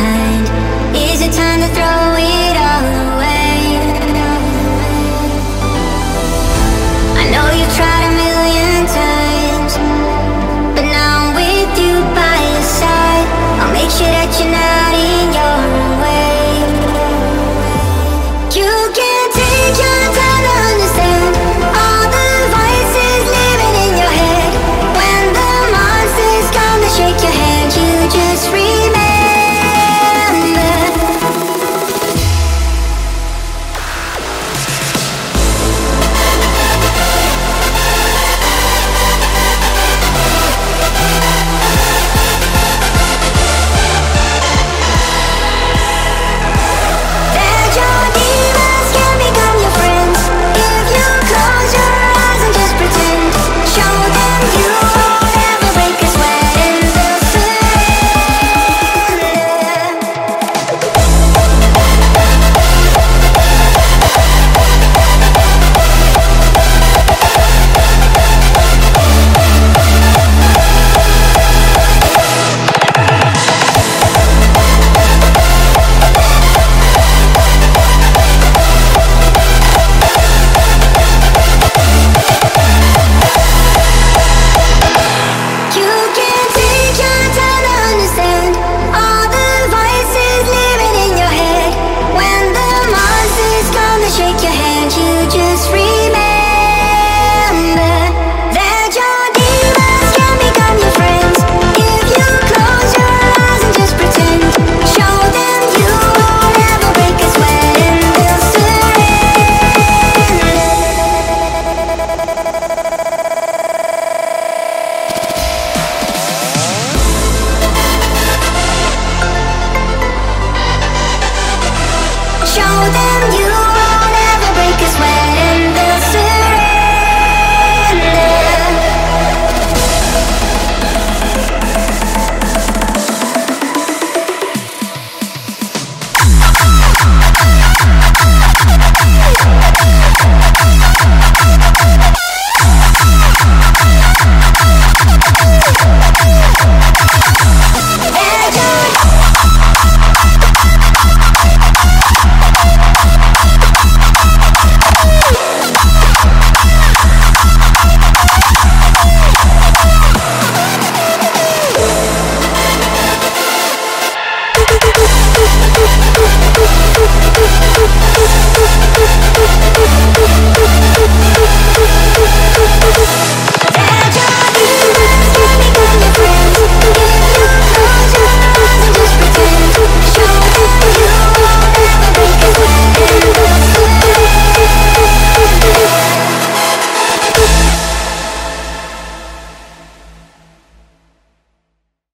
behind. Is it time to throw? wanna shake your hand, you just reach